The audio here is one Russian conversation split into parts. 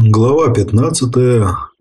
Глава 15.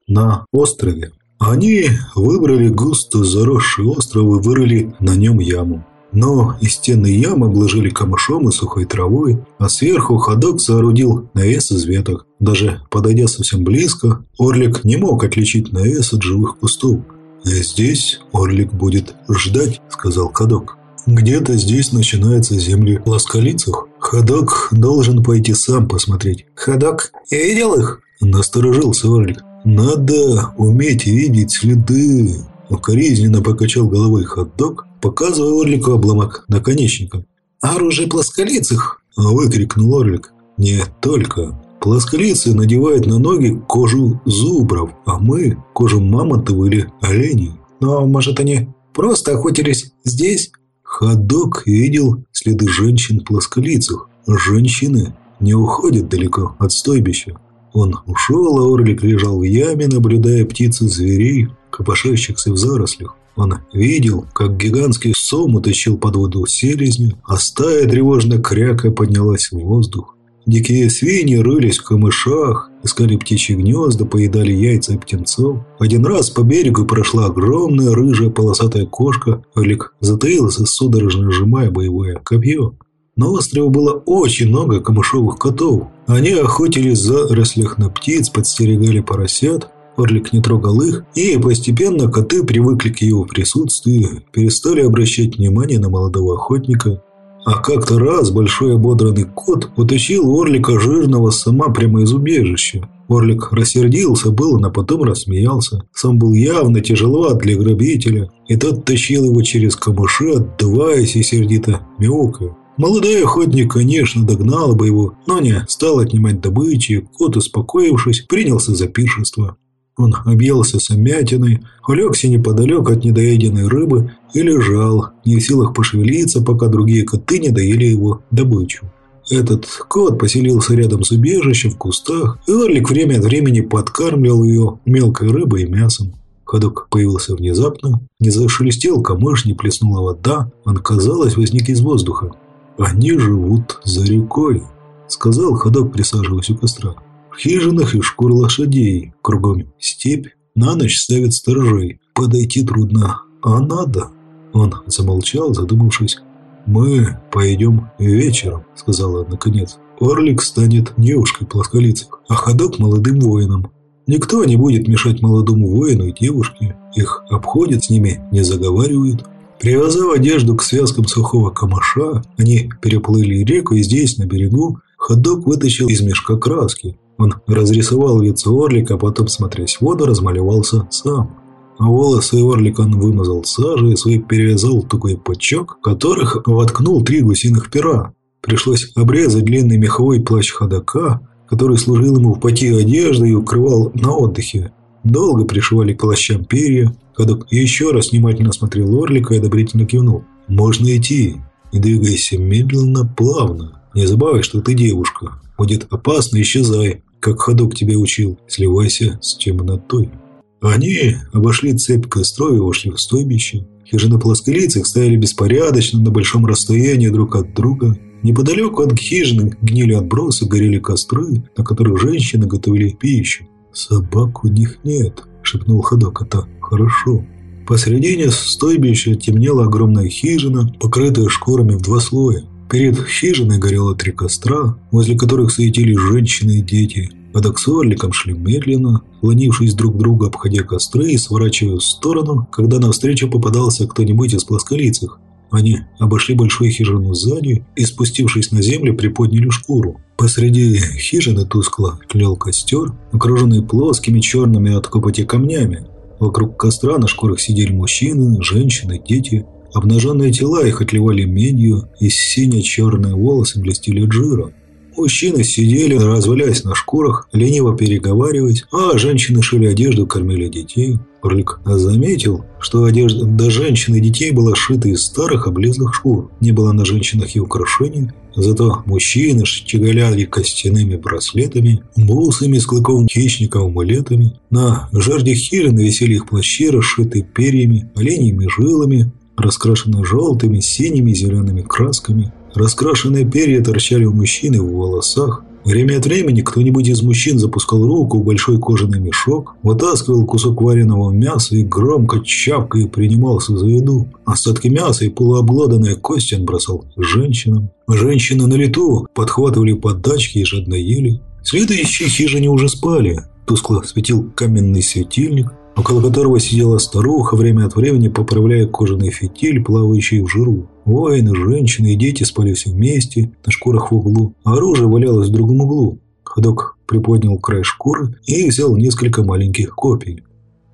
На острове. Они выбрали густо заросший остров и вырыли на нем яму. Но из стены ямы обложили камышом и сухой травой, а сверху ходок соорудил навес из веток. Даже подойдя совсем близко, Орлик не мог отличить навес от живых кустов. «Здесь Орлик будет ждать», — сказал ходок. «Где-то здесь начинаются земли ласкалицах. Ходок должен пойти сам посмотреть». «Ходок, я видел их?» Насторожился Орлик. «Надо уметь видеть следы!» Укоризненно покачал головой хот-дог, показывая Орлику обломок наконечника. «Оружие плосколицых!» – выкрикнул Орлик. «Не только. Плосколицы надевают на ноги кожу зубров, а мы – кожу мамонтов или оленей. Но, может, они просто охотились здесь?» Ходок видел следы женщин-плосколицых. Женщины не уходят далеко от стойбища. Он ушел, а Орлик лежал в яме, наблюдая птиц и зверей, копошащихся в зарослях. Он видел, как гигантский сом утащил под воду селезню, а стая тревожно кряка поднялась в воздух. Дикие свиньи рылись в камышах, искали птичьи гнезда, поедали яйца и птенцов. Один раз по берегу прошла огромная рыжая полосатая кошка. Олег затаился, судорожно сжимая боевое копье. На острове было очень много камышовых котов. Они охотились за зарослях на птиц, подстерегали поросят. Орлик не трогал их, и постепенно коты привыкли к его присутствию, перестали обращать внимание на молодого охотника. А как-то раз большой ободранный кот утащил Орлика жирного сама прямо из убежища. Орлик рассердился было, но потом рассмеялся. Сам был явно тяжеловат для грабителя, и тот тащил его через камыши, отдуваясь и сердито мяукая. Молодой охотник, конечно, догнал бы его, но не стал отнимать добычи, кот, успокоившись, принялся за пиршество. Он объелся самятиной, улегся неподалеку от недоеденной рыбы и лежал, не в силах пошевелиться, пока другие коты не доели его добычу. Этот кот поселился рядом с убежищем в кустах, и Орлик время от времени подкармливал ее мелкой рыбой и мясом. Ходок появился внезапно, не зашелестел камыш, не плеснула вода, он, казалось, возник из воздуха. «Они живут за рекой», — сказал ходок, присаживаясь у костра. «В хижинах и шкур лошадей, кругом степь, на ночь ставят сторожей. Подойти трудно, а надо». Он замолчал, задумавшись. «Мы пойдем вечером», — сказала наконец. «Орлик станет девушкой-плосколицей, а ходок — молодым воином. Никто не будет мешать молодому воину и девушке. Их обходят, с ними не заговаривают. Привязав одежду к связкам сухого камыша, они переплыли реку и здесь, на берегу, ходок вытащил из мешка краски. Он разрисовал лицо орлика, а потом, смотрясь в воду, размалевался сам. А волосы орлика он вымазал сажей и свои перевязал тугой пучок, которых воткнул три гусиных пера. Пришлось обрезать длинный меховой плащ ходока, который служил ему в поте одежды и укрывал на отдыхе. Долго пришивали к плащам перья. Ходок еще раз внимательно смотрел Орлика и одобрительно кивнул. «Можно идти. Не двигайся медленно, плавно. Не забывай, что ты девушка. Будет опасно, исчезай. Как ходок тебя учил, сливайся с темнотой». Они обошли цепь костров и вошли в стойбище. Хижины плосколицых стояли беспорядочно на большом расстоянии друг от друга. Неподалеку от хижины гнили отбросы, горели костры, на которых женщины готовили пищу. «Собак у них нет», – шепнул. «Это хорошо». Посередине стойбища темнела огромная хижина, покрытая шкурами в два слоя. Перед хижиной горело три костра, возле которых светились женщины и дети. Орликом шли медленно, клонившись друг к другу, обходя костры и сворачивая в сторону, когда навстречу попадался кто-нибудь из плосколицых. Они обошли большую хижину сзади и, спустившись на землю, приподняли шкуру. Посреди хижины тускло тлел костер, окруженный плоскими черными от копоти камнями. Вокруг костра на шкурах сидели мужчины, женщины, дети. Обнаженные тела их отливали медью, и сине-черные волосы блестели от жира. Мужчины сидели, развалясь на шкурах, лениво переговариваясь, а женщины шили одежду, кормили детей. Орлик заметил, что одежда до женщин и детей была сшита из старых облезлых шкур. Не было на женщинах и украшений, зато мужчины щеголяли костяными браслетами, бусами с клыком хищника амулетами. На жерде хижины висели их плащи, расшитые перьями, оленьими жилами, раскрашенные желтыми, синими зелеными красками. Раскрашенные перья торчали у мужчины в волосах, Время от времени кто-нибудь из мужчин запускал руку в большой кожаный мешок, вытаскивал кусок вареного мяса и громко чавкая принимался за еду. Остатки мяса и полуобглоданные кости он бросал женщинам. Женщины на лету подхватывали подачки и жадно ели. Следующие хижине уже спали. Тускло светил каменный светильник, около которого сидела старуха, время от времени поправляя кожаный фитиль, плавающий в жиру. Воины, женщины и дети спали все вместе, на шкурах в углу, а оружие валялось в другом углу. Ходок приподнял край шкуры и взял несколько маленьких копий.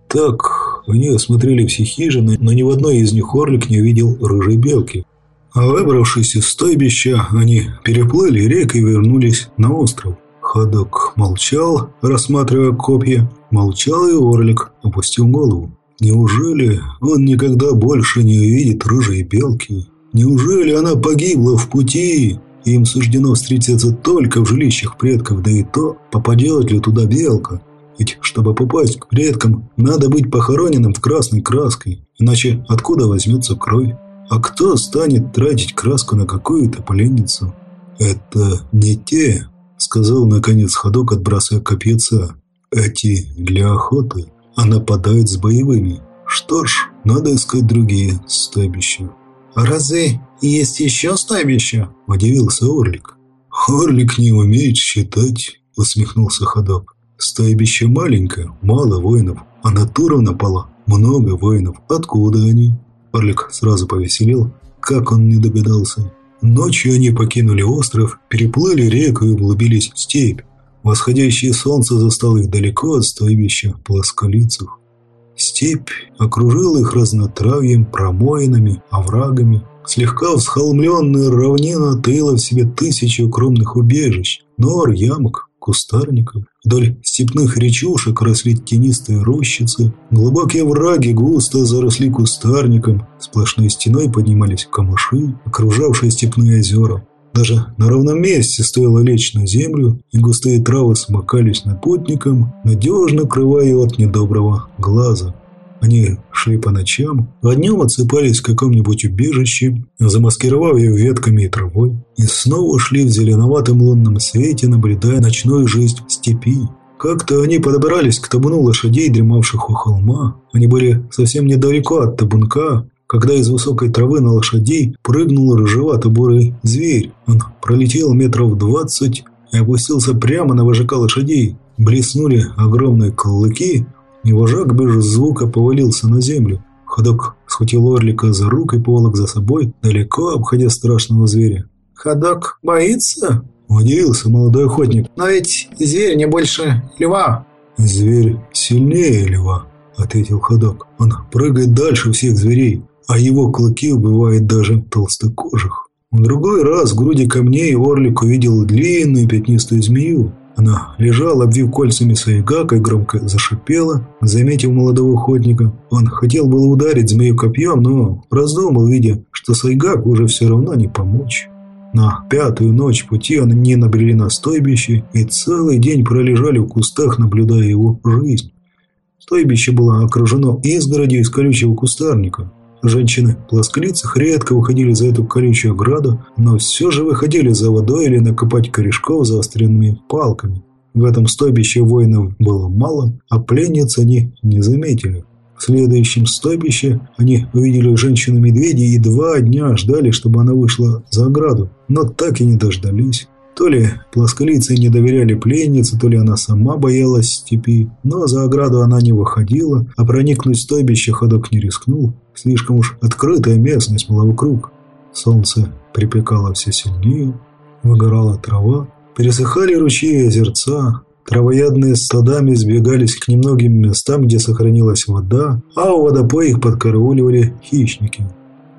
Так, они осмотрели все хижины, но ни в одной из них Орлик не увидел рыжей белки. А выбравшись из стойбища, они переплыли реку и вернулись на остров. Ходок молчал, рассматривая копья. Молчал и Орлик, опустил голову. Неужели он никогда больше не увидит рыжей белки? Неужели она погибла в пути? Им суждено встретиться только в жилищах предков, да и то, попадет ли туда белка? Ведь, чтобы попасть к предкам, надо быть похороненным в красной краской, иначе откуда возьмется кровь? А кто станет тратить краску на какую-то пленницу? Это не те, сказал наконец ходок, отбрасывая копьеца. Эти для охоты, а нападают с боевыми. Что ж, надо искать другие стойбища. «Разве есть еще стойбища?» – удивился Орлик. «Орлик не умеет считать», – усмехнулся ходок. «Стойбище маленькое, мало воинов, а натура напала, много воинов. Откуда они?» Орлик сразу повеселел. Как он не догадался? Ночью они покинули остров, переплыли реку и углубились в степь. Восходящее солнце застало их далеко от стойбища плосколицев. Степь окружила их разнотравьем, промоинами, оврагами. Слегка всхолмленная равнина таила в себе тысячи укромных убежищ, нор, ямок, кустарников. Вдоль степных речушек росли тенистые рощицы, глубокие враги густо заросли кустарником, сплошной стеной поднимались камыши, окружавшие степные озера. Даже на ровном месте стоило лечь на землю, и густые травы смыкались над путником, надежно крывая его от недоброго глаза. Они шли по ночам, а днем отсыпались в каком-нибудь убежище, замаскировав ее ветками и травой, и снова шли в зеленоватом лунном свете, наблюдая ночную жизнь степи. Как-то они подобрались к табуну лошадей, дремавших у холма. Они были совсем недалеко от табунка, когда из высокой травы на лошадей прыгнул рыжевато-бурый зверь. Он пролетел метров двадцать и опустился прямо на вожака лошадей. Блеснули огромные клыки, и вожак без звука повалился на землю. Ходок схватил Орлика за руку и поволок за собой, далеко обходя страшного зверя. «Ходок боится?» – удивился молодой охотник. «Но ведь зверь не больше льва». «Зверь сильнее льва», – ответил Ходок. «Он прыгает дальше всех зверей, а его клыки убивают даже толстокожих». В другой раз в груди камней Орлик увидел длинную пятнистую змею. Она лежала, обвив кольцами Сайгак и громко зашипела, заметив молодого охотника. Он хотел было ударить змею копьем, но раздумал, видя, что Сайгак уже все равно не помочь. На пятую ночь пути они набрели на стойбище и целый день пролежали в кустах, наблюдая его жизнь. Стойбище было окружено изгородью из колючего кустарника. Женщины в плосколицах редко выходили за эту колючую ограду, но все же выходили за водой или накопать корешков заостренными палками. В этом стойбище воинов было мало, а пленниц они не заметили. В следующем стойбище они увидели женщину-медведя и два дня ждали, чтобы она вышла за ограду, но так и не дождались. То ли плосколицы не доверяли пленнице, то ли она сама боялась степи, но за ограду она не выходила, а проникнуть в стойбище ходок не рискнул. Слишком уж открытая местность была вокруг. Солнце припекало все сильнее, выгорала трава, пересыхали ручьи и озерца, Травоядные стадами сбегались к немногим местам, где сохранилась вода, а у водопоя их подкарауливали хищники.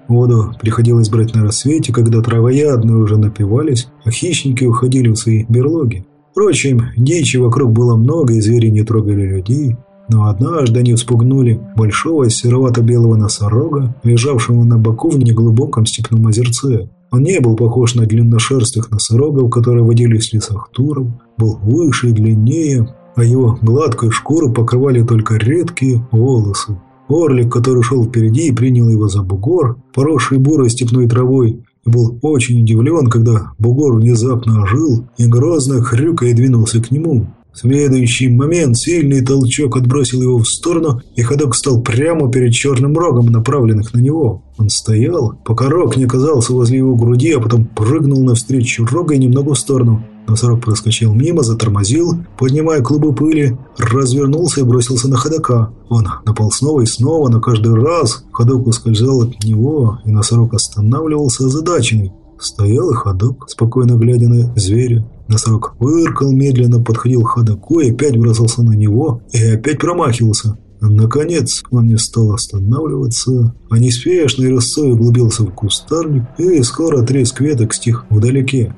Воду приходилось брать на рассвете, когда травоядные уже напивались, а хищники уходили в свои берлоги. Впрочем, дичи вокруг было много, и звери не трогали людей. Но однажды они вспугнули большого серовато-белого носорога, лежавшего на боку в неглубоком степном озерце. Он не был похож на длинношерстых носорогов, которые водились в лесах Туров, был выше и длиннее, а его гладкую шкуру покрывали только редкие волосы. Орлик, который шел впереди и принял его за бугор, поросший бурой степной травой, и был очень удивлен, когда бугор внезапно ожил и грозно хрюкая двинулся к нему. В следующий момент сильный толчок отбросил его в сторону, и ходок стал прямо перед черным рогом, направленных на него. Он стоял, пока рог не оказался возле его груди, а потом прыгнул навстречу рога и немного в сторону. Носорог проскочил мимо, затормозил, поднимая клубы пыли, развернулся и бросился на ходока. Он напал снова и снова, но каждый раз ходок ускользал от него, и носорог останавливался озадаченный. Стоял и ходок, спокойно глядя на зверя. Носорог выркал, медленно подходил к ходоку и опять бросался на него, и опять промахивался. Наконец он не стал останавливаться, а неспешно и рысцой углубился в кустарник, и скоро треск веток стих вдалеке.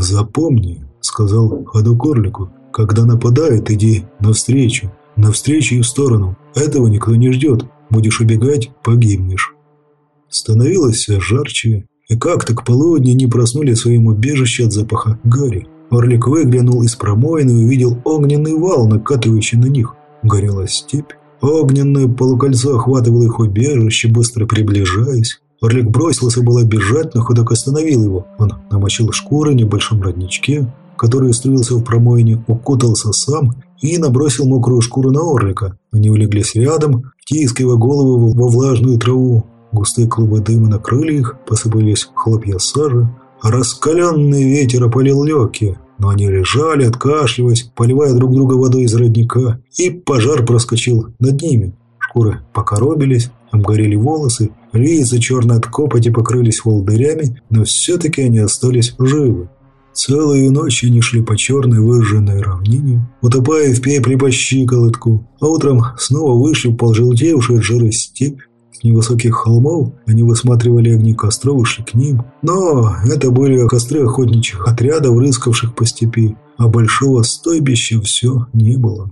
«Запомни», — сказал ходок орлику, — «когда нападают, иди навстречу, навстречу и в сторону. Этого никто не ждет. Будешь убегать — погибнешь». Становилось все жарче, и как-то к полудню не проснули в своем убежище от запаха гари. Орлик выглянул из промоины и увидел огненный вал, накатывающий на них. Горела степь. Огненное полукольцо охватывало их убежище, быстро приближаясь. Орлик бросился было бежать, но ходок остановил его. Он намочил шкуры в небольшом родничке, который устроился в промоине, укутался сам и набросил мокрую шкуру на Орлика. Они улеглись рядом, втискивая голову во влажную траву. Густые клубы дыма накрыли их, посыпались хлопья сажи, а раскаленный ветер опалил легкие. Но они лежали, откашливаясь, поливая друг друга водой из родника, и пожар проскочил над ними. Шкуры покоробились, обгорели волосы, лица черные от копоти покрылись волдырями, но все-таки они остались живы. Целую ночь они шли по черной выжженной равнине, утопая в пепле по щиколотку, а утром снова вышли в полжелтевшую от жира степь. С невысоких холмов они высматривали огни костров и шли к ним. Но это были костры охотничьих отрядов, рыскавших по степи, а большого стойбища все не было.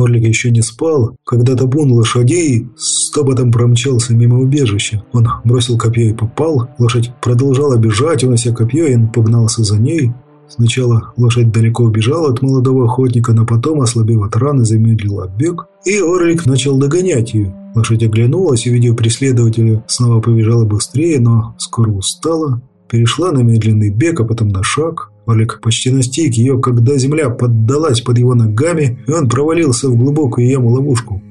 Орлик еще не спал, когда табун лошадей с топотом промчался мимо убежища. Он бросил копье и попал, лошадь продолжала бежать, унося копье, и он погнался за ней. Сначала лошадь далеко убежала от молодого охотника, но потом, ослабев от раны, замедлила бег, и Орлик начал догонять ее. Лошадь оглянулась, увидев преследователя, снова побежала быстрее, но скоро устала, перешла на медленный бег, а потом на шаг. Орлик почти настиг ее, когда земля поддалась под его ногами, и он провалился в глубокую яму-ловушку.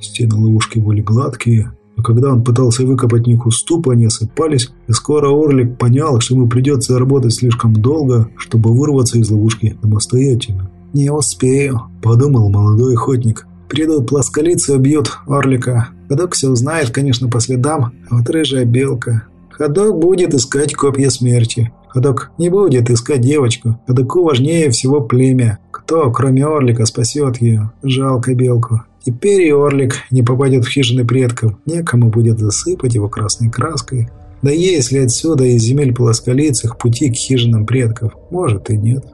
Стены ловушки были гладкие, а когда он пытался выкопать них уступ, они осыпались, и скоро Орлик понял, что ему придется работать слишком долго, чтобы вырваться из ловушки самостоятельно. «Не успею», – подумал молодой охотник. «Придут плосколицы, убьют Орлика. Ходок все узнает, конечно, по следам, а вот рыжая белка. Ходок будет искать копья смерти. Ходок не будет искать девочку. Ходоку важнее всего племя. Кто, кроме Орлика, спасет ее? Жалко белку. Теперь и Орлик не попадет в хижины предков. Некому будет засыпать его красной краской. Да есть ли отсюда из земель плосколицых пути к хижинам предков? Может и нет.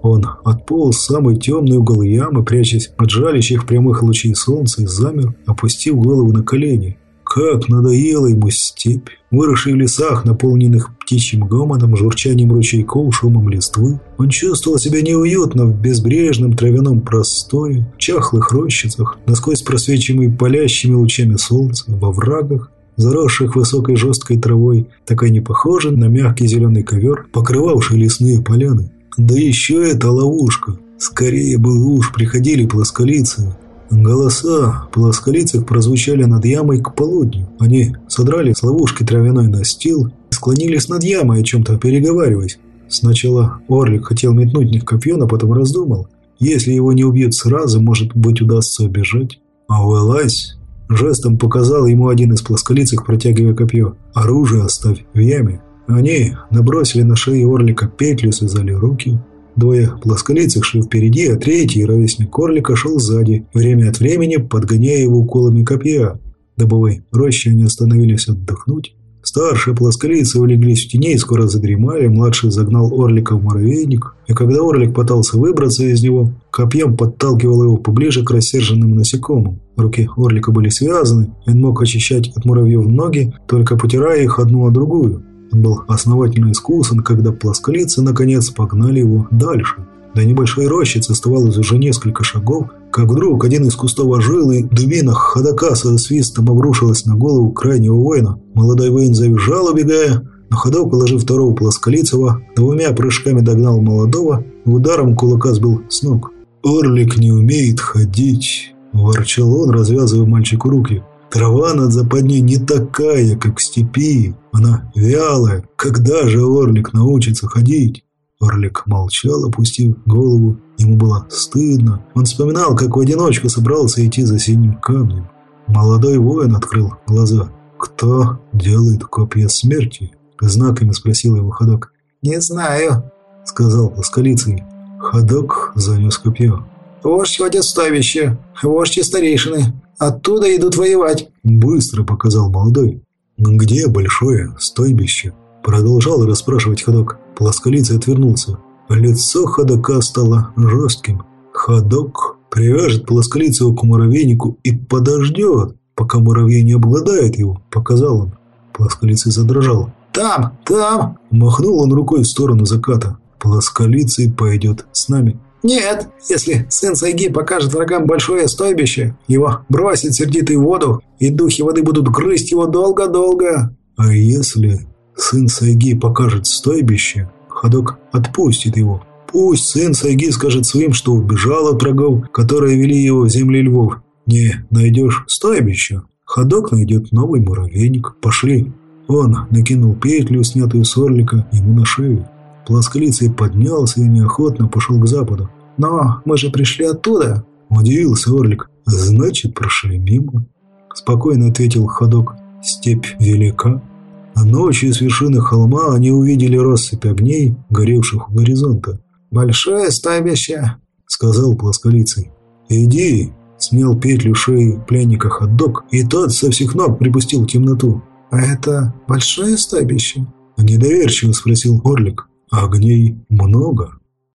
Он отполз в самый темный угол ямы, прячась от жалящих прямых лучей солнца и замер, опустив голову на колени. Как надоела ему степь, выросшие в лесах, наполненных птичьим гомоном, журчанием ручейков, шумом листвы. Он чувствовал себя неуютно в безбрежном травяном просторе, в чахлых рощицах, насквозь просвечиваемой палящими лучами солнца, во врагах, заросших высокой жесткой травой, такой не похожей на мягкий зеленый ковер, покрывавший лесные поляны. Да еще это ловушка. Скорее бы уж приходили плосколицы, Голоса плосколицых прозвучали над ямой к полудню. Они содрали с ловушки травяной настил и склонились над ямой, о чем-то переговариваясь. Сначала Орлик хотел метнуть них копье, но потом раздумал. Если его не убьют сразу, может быть, удастся убежать. А вылазь! Жестом показал ему один из плосколицых, протягивая копье. «Оружие оставь в яме». Они набросили на шею Орлика петлю, связали руки. Двое плосколицых шли впереди, а третий, ровесник Корлика, шел сзади, время от времени подгоняя его уколами копья. Добовой рощи они остановились отдохнуть. Старшие плосколицы улеглись в тени и скоро задремали, младший загнал Орлика в муравейник, и когда Орлик пытался выбраться из него, копьем подталкивал его поближе к рассерженным насекомым. Руки Орлика были связаны, и он мог очищать от муравьев ноги, только потирая их одну о другую. Он был основательно искусан, когда плосколицы наконец погнали его дальше. До небольшой рощицы оставалось уже несколько шагов, как вдруг один из кустов ожил, и дубина ходока со свистом обрушилась на голову крайнего воина. Молодой воин завизжал, убегая, На ходу, положив второго плосколицего, двумя прыжками догнал молодого и ударом кулака сбил с ног. «Орлик не умеет ходить», – ворчал он, развязывая мальчику руки. «Трава над западней не такая, как в степи. Она вялая. Когда же Орлик научится ходить?» Орлик молчал, опустив голову. Ему было стыдно. Он вспоминал, как в одиночку собрался идти за синим камнем. Молодой воин открыл глаза. «Кто делает копья смерти?» Знаками спросил его ходок. «Не знаю», — сказал плосколицый. Ходок занес копье. «Вождь ходит стойбище, вождь и старейшины. Оттуда идут воевать», — быстро показал молодой. «Где большое стойбище?» Продолжал расспрашивать ходок. Плосколицый отвернулся. Лицо ходока стало жестким. Ходок привяжет плосколицего к муравейнику и подождет, пока муравей не обладает его, показал он. Плосколицый задрожал. «Там! Там!» Махнул он рукой в сторону заката. Плосколицый пойдет с нами. «Нет, если сын Сайги покажет врагам большое стойбище, его бросит сердитый в воду, и духи воды будут грызть его долго-долго». «А если сын Сайги покажет стойбище, Ходок отпустит его. Пусть сын Сайги скажет своим, что убежал от врагов, которые вели его в земли львов. Не найдешь стойбище, Ходок найдет новый муравейник. Пошли». Он накинул петлю, снятую с орлика, ему на шею. Плосколицый поднялся и неохотно пошел к западу. «Но мы же пришли оттуда!» Удивился Орлик. «Значит, прошли мимо?» Спокойно ответил ходок. «Степь велика». Ночью с вершины холма они увидели россыпь огней, горевших у горизонта. «Большое стабище», — сказал плосколицый. «Иди», — снял петлю шеи пленника ходок, и тот со всех ног припустил темноту. «А это большое стабище?» Недоверчиво спросил Орлик. «Огней много?»